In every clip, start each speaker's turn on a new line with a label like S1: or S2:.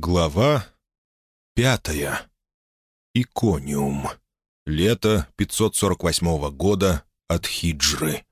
S1: Глава пятая. Икониум. Лето 548 года от хиджры.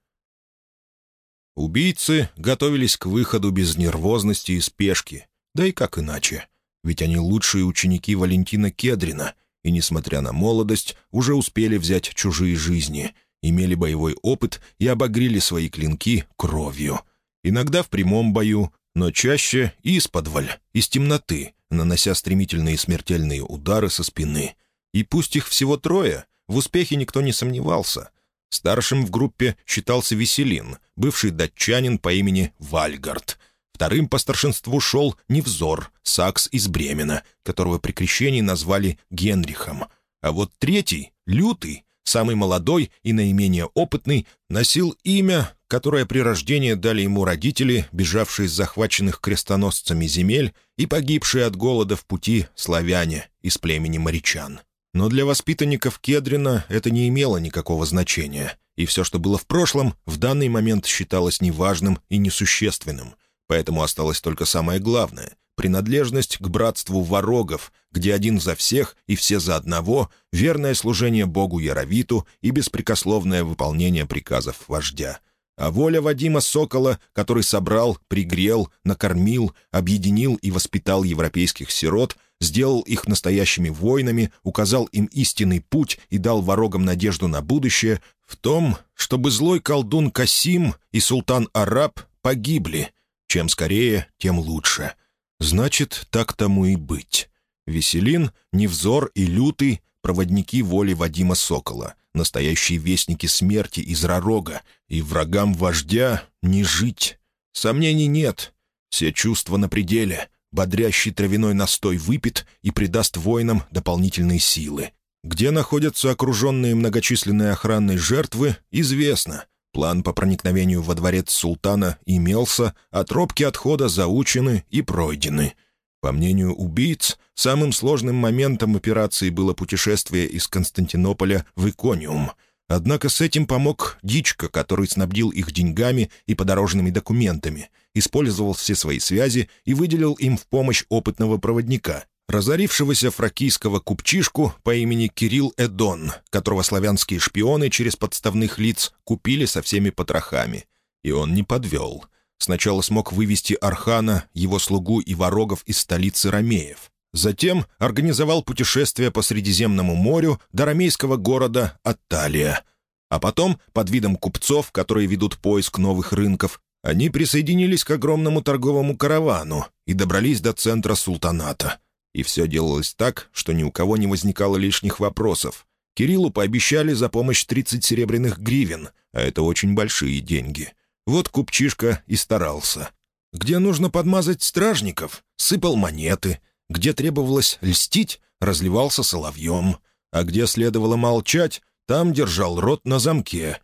S1: Убийцы готовились к выходу без нервозности и спешки. Да и как иначе? Ведь они лучшие ученики Валентина Кедрина, и, несмотря на молодость, уже успели взять чужие жизни, имели боевой опыт и обогрели свои клинки кровью. Иногда в прямом бою, но чаще из-подваль, из темноты, нанося стремительные смертельные удары со спины. И пусть их всего трое, в успехе никто не сомневался. Старшим в группе считался Веселин, бывший датчанин по имени Вальгард. Вторым по старшинству шел Невзор, сакс из Бремена, которого при крещении назвали Генрихом. А вот третий, Лютый, самый молодой и наименее опытный, носил имя, которое при рождении дали ему родители, бежавшие из захваченных крестоносцами земель и погибшие от голода в пути славяне из племени морячан. Но для воспитанников Кедрина это не имело никакого значения, и все, что было в прошлом, в данный момент считалось неважным и несущественным, поэтому осталось только самое главное — принадлежность к братству ворогов, где один за всех и все за одного, верное служение Богу Яровиту и беспрекословное выполнение приказов вождя. А воля Вадима Сокола, который собрал, пригрел, накормил, объединил и воспитал европейских сирот, сделал их настоящими воинами, указал им истинный путь и дал ворогам надежду на будущее, в том, чтобы злой колдун Касим и султан Араб погибли. Чем скорее, тем лучше. Значит, так тому и быть. Веселин, Невзор и Лютый — проводники воли Вадима Сокола, настоящие вестники смерти из Ророга, и врагам вождя не жить. Сомнений нет. Все чувства на пределе. Бодрящий травяной настой выпит и придаст воинам дополнительные силы. Где находятся окруженные многочисленной охранной жертвы, известно — План по проникновению во дворец султана имелся, а тропки отхода заучены и пройдены. По мнению убийц, самым сложным моментом операции было путешествие из Константинополя в Икониум. Однако с этим помог Дичка, который снабдил их деньгами и подорожными документами, использовал все свои связи и выделил им в помощь опытного проводника, разорившегося фракийского купчишку по имени Кирилл Эдон, которого славянские шпионы через подставных лиц купили со всеми потрохами. И он не подвел. Сначала смог вывести Архана, его слугу и ворогов из столицы Ромеев. Затем организовал путешествие по Средиземному морю до ромейского города Атталия. А потом, под видом купцов, которые ведут поиск новых рынков, они присоединились к огромному торговому каравану и добрались до центра султаната — и все делалось так, что ни у кого не возникало лишних вопросов. Кириллу пообещали за помощь 30 серебряных гривен, а это очень большие деньги. Вот купчишка и старался. Где нужно подмазать стражников, сыпал монеты. Где требовалось льстить, разливался соловьем. А где следовало молчать, там держал рот на замке.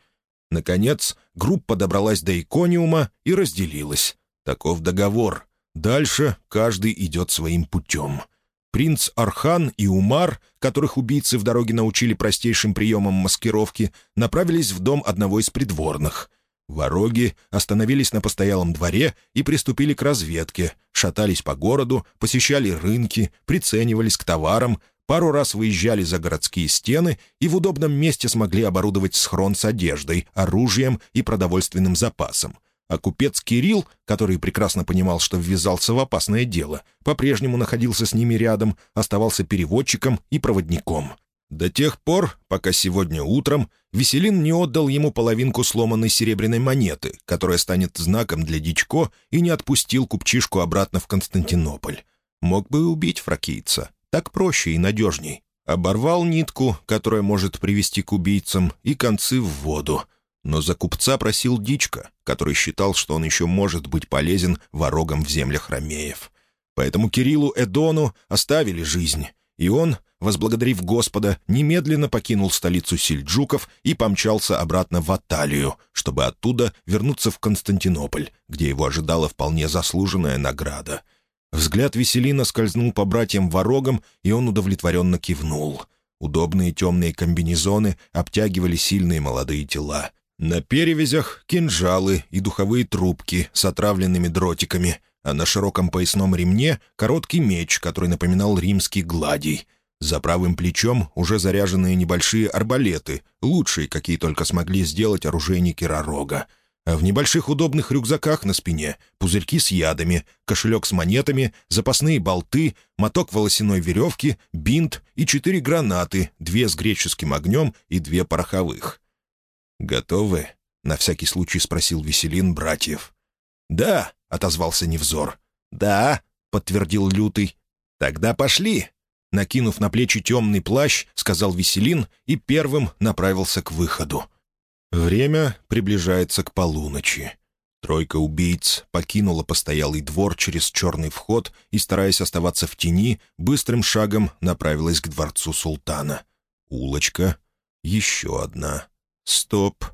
S1: Наконец, группа добралась до икониума и разделилась. Таков договор. Дальше каждый идет своим путем. Принц Архан и Умар, которых убийцы в дороге научили простейшим приемам маскировки, направились в дом одного из придворных. Вороги остановились на постоялом дворе и приступили к разведке, шатались по городу, посещали рынки, приценивались к товарам, пару раз выезжали за городские стены и в удобном месте смогли оборудовать схрон с одеждой, оружием и продовольственным запасом — а купец Кирилл, который прекрасно понимал, что ввязался в опасное дело, по-прежнему находился с ними рядом, оставался переводчиком и проводником. До тех пор, пока сегодня утром Веселин не отдал ему половинку сломанной серебряной монеты, которая станет знаком для Дичко, и не отпустил купчишку обратно в Константинополь. Мог бы убить фракийца. Так проще и надежней. Оборвал нитку, которая может привести к убийцам, и концы в воду — но за купца просил Дичка, который считал, что он еще может быть полезен ворогам в землях Ромеев. Поэтому Кириллу Эдону оставили жизнь, и он, возблагодарив Господа, немедленно покинул столицу Сельджуков и помчался обратно в Аталию, чтобы оттуда вернуться в Константинополь, где его ожидала вполне заслуженная награда. Взгляд Веселина скользнул по братьям-ворогам, и он удовлетворенно кивнул. Удобные темные комбинезоны обтягивали сильные молодые тела. На перевязях кинжалы и духовые трубки с отравленными дротиками, а на широком поясном ремне короткий меч, который напоминал римский гладий. За правым плечом уже заряженные небольшие арбалеты, лучшие, какие только смогли сделать оружейники Ророга. А в небольших удобных рюкзаках на спине пузырьки с ядами, кошелек с монетами, запасные болты, моток волосяной веревки, бинт и четыре гранаты, две с греческим огнем и две пороховых. «Готовы?» — на всякий случай спросил Веселин братьев. «Да», — отозвался Невзор. «Да», — подтвердил Лютый. «Тогда пошли». Накинув на плечи темный плащ, сказал Веселин и первым направился к выходу. Время приближается к полуночи. Тройка убийц покинула постоялый двор через черный вход и, стараясь оставаться в тени, быстрым шагом направилась к дворцу султана. Улочка. Еще одна. Стоп.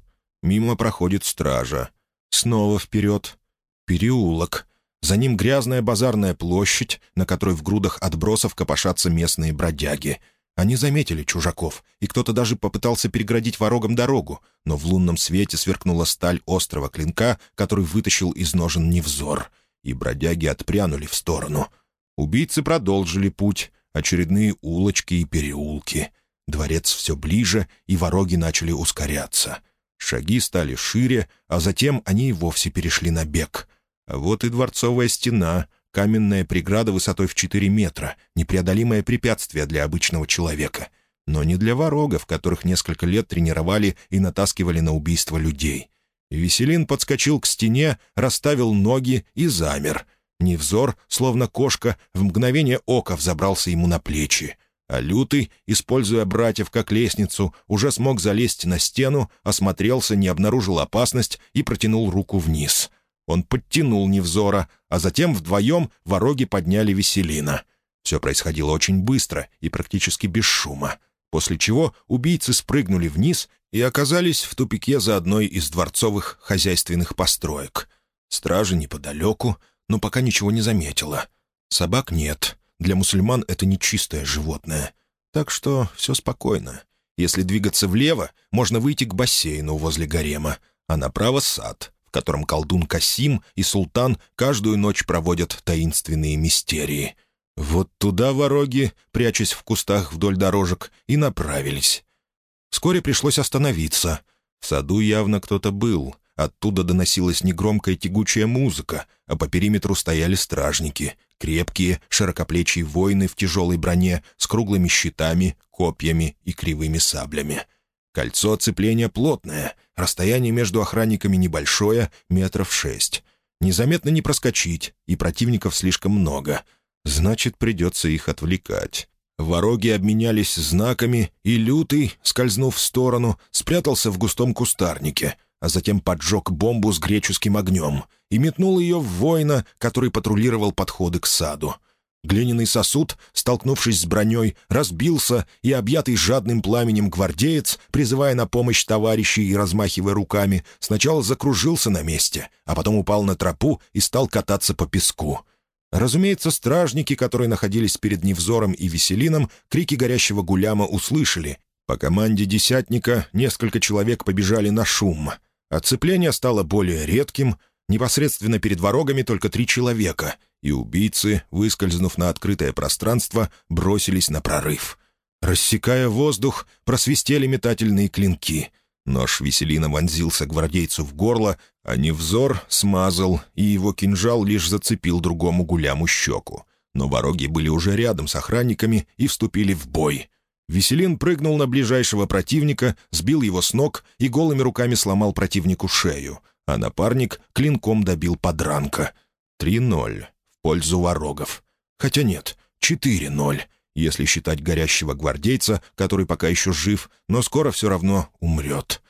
S1: Мимо проходит стража. Снова вперед. Переулок. За ним грязная базарная площадь, на которой в грудах отбросов копошатся местные бродяги. Они заметили чужаков, и кто-то даже попытался переградить ворогам дорогу, но в лунном свете сверкнула сталь острого клинка, который вытащил из ножен невзор, и бродяги отпрянули в сторону. Убийцы продолжили путь, очередные улочки и переулки. Дворец все ближе, и вороги начали ускоряться. Шаги стали шире, а затем они и вовсе перешли на бег — а вот и дворцовая стена, каменная преграда высотой в 4 метра, непреодолимое препятствие для обычного человека. Но не для ворогов, которых несколько лет тренировали и натаскивали на убийство людей. Веселин подскочил к стене, расставил ноги и замер. Невзор, словно кошка, в мгновение ока взобрался ему на плечи. А Лютый, используя братьев как лестницу, уже смог залезть на стену, осмотрелся, не обнаружил опасность и протянул руку вниз — он подтянул Невзора, а затем вдвоем вороги подняли Веселина. Все происходило очень быстро и практически без шума, после чего убийцы спрыгнули вниз и оказались в тупике за одной из дворцовых хозяйственных построек. Стража неподалеку, но пока ничего не заметила. Собак нет, для мусульман это нечистое животное. Так что все спокойно. Если двигаться влево, можно выйти к бассейну возле гарема, а направо — сад — в котором колдун Касим и султан каждую ночь проводят таинственные мистерии. Вот туда вороги, прячась в кустах вдоль дорожек, и направились. Вскоре пришлось остановиться. В саду явно кто-то был. Оттуда доносилась негромкая тягучая музыка, а по периметру стояли стражники, крепкие, широкоплечие воины в тяжелой броне с круглыми щитами, копьями и кривыми саблями — Кольцо оцепления плотное, расстояние между охранниками небольшое, метров шесть. Незаметно не проскочить, и противников слишком много. Значит, придется их отвлекать. Вороги обменялись знаками, и Лютый, скользнув в сторону, спрятался в густом кустарнике, а затем поджег бомбу с греческим огнем и метнул ее в воина, который патрулировал подходы к саду. Глиняный сосуд, столкнувшись с броней, разбился, и объятый жадным пламенем гвардеец, призывая на помощь товарищей и размахивая руками, сначала закружился на месте, а потом упал на тропу и стал кататься по песку. Разумеется, стражники, которые находились перед Невзором и Веселином, крики горящего гуляма услышали. По команде десятника несколько человек побежали на шум. Отцепление стало более редким, непосредственно перед ворогами только три человека — и убийцы, выскользнув на открытое пространство, бросились на прорыв. Рассекая воздух, просвистели метательные клинки. Нож Веселина вонзился гвардейцу в горло, а невзор смазал, и его кинжал лишь зацепил другому гуляму щеку. Но вороги были уже рядом с охранниками и вступили в бой. Веселин прыгнул на ближайшего противника, сбил его с ног и голыми руками сломал противнику шею, а напарник клинком добил подранка. Три ноль пользу ворогов. Хотя нет, 4-0, если считать горящего гвардейца, который пока еще жив, но скоро все равно умрет.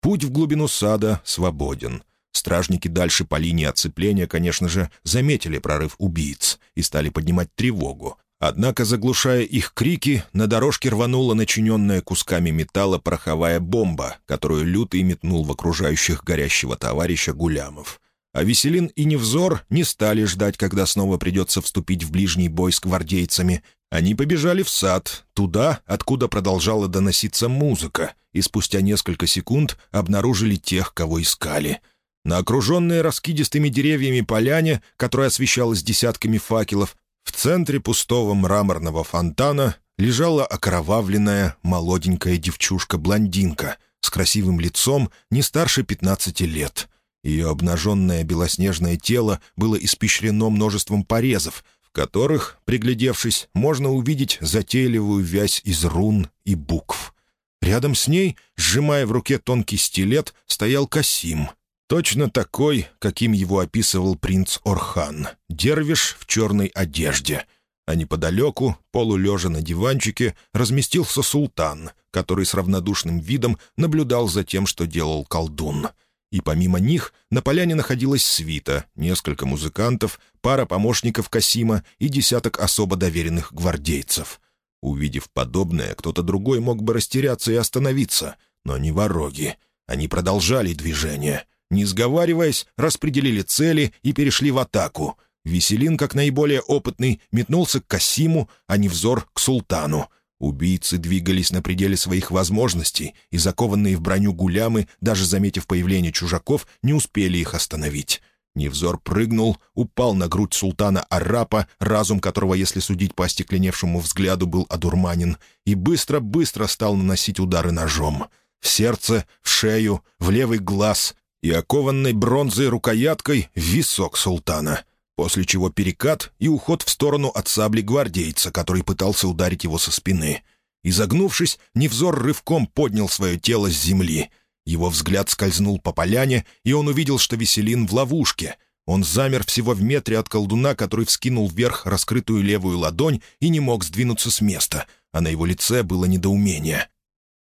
S1: Путь в глубину сада свободен. Стражники дальше по линии оцепления, конечно же, заметили прорыв убийц и стали поднимать тревогу. Однако, заглушая их крики, на дорожке рванула начиненная кусками металла пороховая бомба, которую лютый метнул в окружающих горящего товарища Гулямов. А Веселин и Невзор не стали ждать, когда снова придется вступить в ближний бой с гвардейцами. Они побежали в сад, туда, откуда продолжала доноситься музыка, и спустя несколько секунд обнаружили тех, кого искали. На окруженной раскидистыми деревьями поляне, которая освещалась десятками факелов, в центре пустого мраморного фонтана лежала окровавленная молоденькая девчушка-блондинка с красивым лицом не старше 15 лет. Ее обнаженное белоснежное тело было испещрено множеством порезов, в которых, приглядевшись, можно увидеть затейливую вязь из рун и букв. Рядом с ней, сжимая в руке тонкий стилет, стоял Касим. Точно такой, каким его описывал принц Орхан. Дервиш в черной одежде — а неподалеку, полулежа на диванчике, разместился султан, который с равнодушным видом наблюдал за тем, что делал колдун. И помимо них на поляне находилась свита, несколько музыкантов, пара помощников Касима и десяток особо доверенных гвардейцев. Увидев подобное, кто-то другой мог бы растеряться и остановиться, но не вороги. Они продолжали движение. Не сговариваясь, распределили цели и перешли в атаку — Веселин, как наиболее опытный, метнулся к Касиму, а не взор к султану. Убийцы двигались на пределе своих возможностей, и закованные в броню гулямы, даже заметив появление чужаков, не успели их остановить. Невзор прыгнул, упал на грудь султана Арапа, разум которого, если судить по остекленевшему взгляду, был одурманен, и быстро-быстро стал наносить удары ножом. В сердце, в шею, в левый глаз и окованной бронзой рукояткой висок султана — после чего перекат и уход в сторону от сабли гвардейца, который пытался ударить его со спины. Изогнувшись, Невзор рывком поднял свое тело с земли. Его взгляд скользнул по поляне, и он увидел, что Веселин в ловушке. Он замер всего в метре от колдуна, который вскинул вверх раскрытую левую ладонь и не мог сдвинуться с места, а на его лице было недоумение.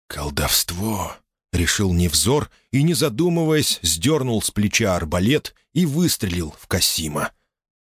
S1: «Колдовство!» — решил Невзор и, не задумываясь, сдернул с плеча арбалет и выстрелил в Касима.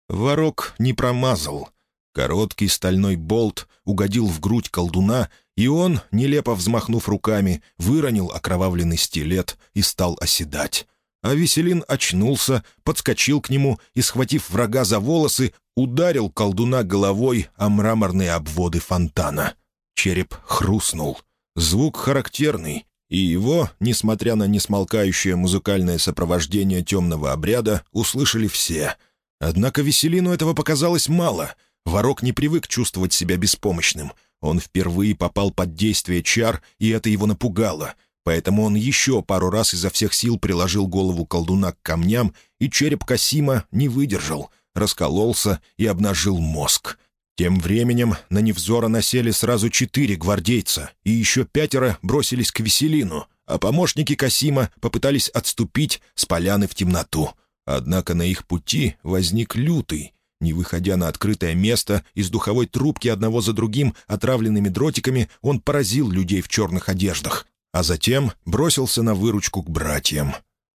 S1: Ворок не промазал. Короткий стальной болт угодил в грудь колдуна, и он, нелепо взмахнув руками, выронил окровавленный стилет и стал оседать. А Веселин очнулся, подскочил к нему и, схватив врага за волосы, ударил колдуна головой о мраморные обводы фонтана. Череп хрустнул. Звук характерный, и его, несмотря на несмолкающее музыкальное сопровождение темного обряда, услышали все — Однако Веселину этого показалось мало. Ворок не привык чувствовать себя беспомощным. Он впервые попал под действие чар, и это его напугало. Поэтому он еще пару раз изо всех сил приложил голову колдуна к камням, и череп Касима не выдержал, раскололся и обнажил мозг. Тем временем на Невзора насели сразу четыре гвардейца, и еще пятеро бросились к Веселину, а помощники Касима попытались отступить с поляны в темноту — Однако на их пути возник лютый. Не выходя на открытое место, из духовой трубки одного за другим, отравленными дротиками, он поразил людей в черных одеждах, а затем бросился на выручку к братьям.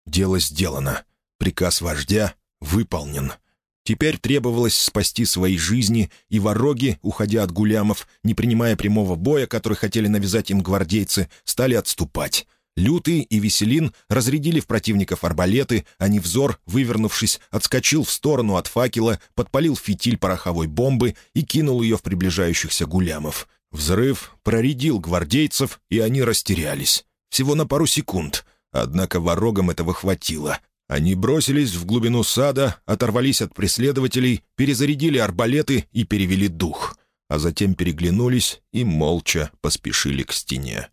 S1: Дело сделано. Приказ вождя выполнен. Теперь требовалось спасти свои жизни, и вороги, уходя от гулямов, не принимая прямого боя, который хотели навязать им гвардейцы, стали отступать. Лютый и Веселин разрядили в противников арбалеты, а Невзор, вывернувшись, отскочил в сторону от факела, подпалил фитиль пороховой бомбы и кинул ее в приближающихся гулямов. Взрыв проредил гвардейцев, и они растерялись. Всего на пару секунд. Однако ворогам этого хватило. Они бросились в глубину сада, оторвались от преследователей, перезарядили арбалеты и перевели дух. А затем переглянулись и молча поспешили к стене.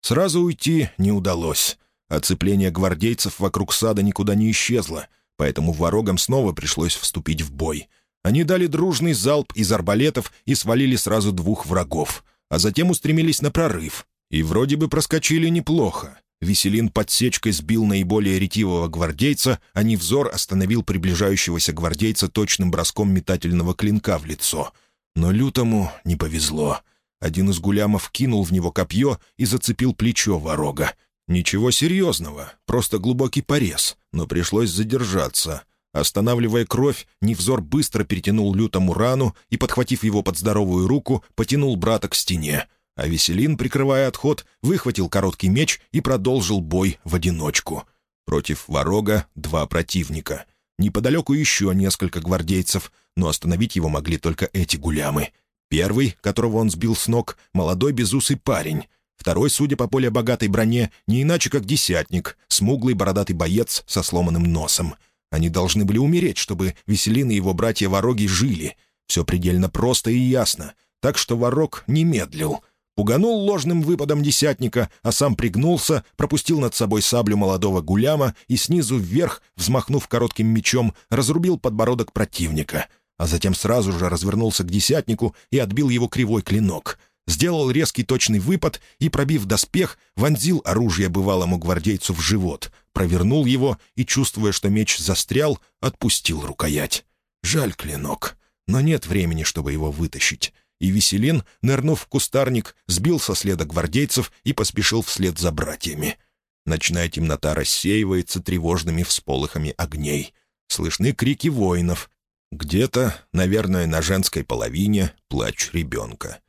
S1: Сразу уйти не удалось. Оцепление гвардейцев вокруг сада никуда не исчезло, поэтому ворогам снова пришлось вступить в бой. Они дали дружный залп из арбалетов и свалили сразу двух врагов, а затем устремились на прорыв. И вроде бы проскочили неплохо. Веселин подсечкой сбил наиболее ретивого гвардейца, а Невзор остановил приближающегося гвардейца точным броском метательного клинка в лицо. Но лютому не повезло — один из гулямов кинул в него копье и зацепил плечо ворога. Ничего серьезного, просто глубокий порез, но пришлось задержаться. Останавливая кровь, Невзор быстро перетянул лютому рану и, подхватив его под здоровую руку, потянул брата к стене. А Веселин, прикрывая отход, выхватил короткий меч и продолжил бой в одиночку. Против ворога два противника. Неподалеку еще несколько гвардейцев, но остановить его могли только эти гулямы — Первый, которого он сбил с ног, молодой безусый парень. Второй, судя по более богатой броне, не иначе как десятник, смуглый бородатый боец со сломанным носом. Они должны были умереть, чтобы Веселин и его братья-вороги жили. Все предельно просто и ясно. Так что ворог не медлил. Пуганул ложным выпадом десятника, а сам пригнулся, пропустил над собой саблю молодого гуляма и снизу вверх, взмахнув коротким мечом, разрубил подбородок противника. А затем сразу же развернулся к десятнику и отбил его кривой клинок. Сделал резкий точный выпад и, пробив доспех, вонзил оружие бывалому гвардейцу в живот, провернул его и, чувствуя, что меч застрял, отпустил рукоять. Жаль клинок, но нет времени, чтобы его вытащить и Веселин, нырнув в кустарник, сбил со следа гвардейцев и поспешил вслед за братьями. Ночная темнота рассеивается тревожными всполохами огней. Слышны крики воинов. Где-то, наверное, на женской половине, плач ребенка.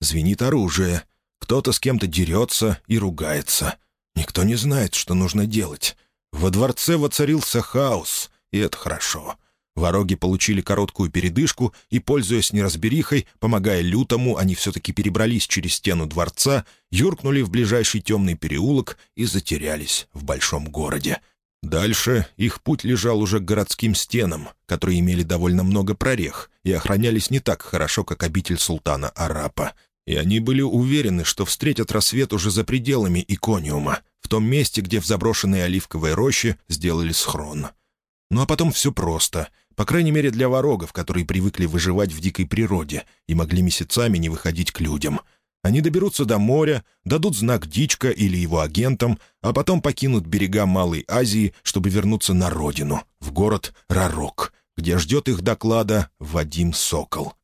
S1: Звенит оружие. Кто-то с кем-то дерется и ругается. Никто не знает, что нужно делать. Во дворце воцарился хаос, и это хорошо. Вороги получили короткую передышку и, пользуясь неразберихой, помогая лютому, они все-таки перебрались через стену дворца, юркнули в ближайший темный переулок и затерялись в большом городе. Дальше их путь лежал уже к городским стенам, которые имели довольно много прорех и охранялись не так хорошо, как обитель султана Арапа. И они были уверены, что встретят рассвет уже за пределами Икониума, в том месте, где в заброшенной оливковой роще сделали схрон. Ну а потом все просто. По крайней мере, для ворогов, которые привыкли выживать в дикой природе и могли месяцами не выходить к людям. Они доберутся до моря, дадут знак Дичка или его агентам, а потом покинут берега Малой Азии, чтобы вернуться на родину, в город Рарок, где ждет их доклада Вадим Сокол.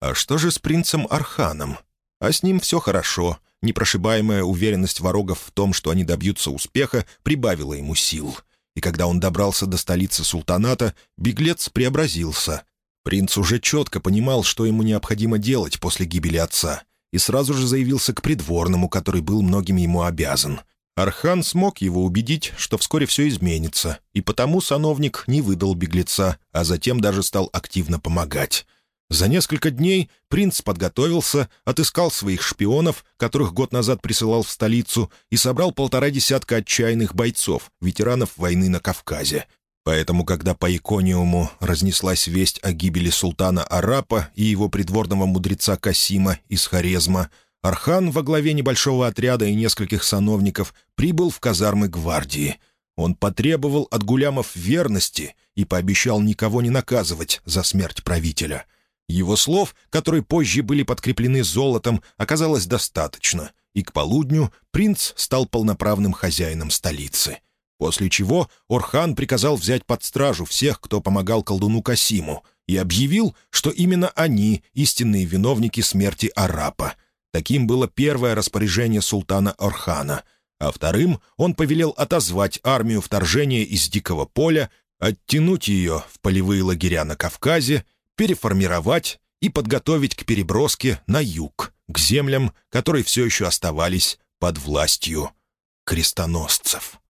S1: А что же с принцем Арханом? А с ним все хорошо. Непрошибаемая уверенность ворогов в том, что они добьются успеха, прибавила ему сил — и когда он добрался до столицы султаната, беглец преобразился. Принц уже четко понимал, что ему необходимо делать после гибели отца, и сразу же заявился к придворному, который был многим ему обязан. Архан смог его убедить, что вскоре все изменится, и потому сановник не выдал беглеца, а затем даже стал активно помогать. За несколько дней принц подготовился, отыскал своих шпионов, которых год назад присылал в столицу, и собрал полтора десятка отчаянных бойцов, ветеранов войны на Кавказе. Поэтому, когда по Икониуму разнеслась весть о гибели султана Арапа и его придворного мудреца Касима из Хорезма, Архан во главе небольшого отряда и нескольких сановников прибыл в казармы гвардии. Он потребовал от гулямов верности и пообещал никого не наказывать за смерть правителя — его слов, которые позже были подкреплены золотом, оказалось достаточно, и к полудню принц стал полноправным хозяином столицы. После чего Орхан приказал взять под стражу всех, кто помогал колдуну Касиму, и объявил, что именно они — истинные виновники смерти Арапа. Таким было первое распоряжение султана Орхана, а вторым он повелел отозвать армию вторжения из Дикого поля, оттянуть ее в полевые лагеря на Кавказе переформировать и подготовить к переброске на юг, к землям, которые все еще оставались под властью крестоносцев.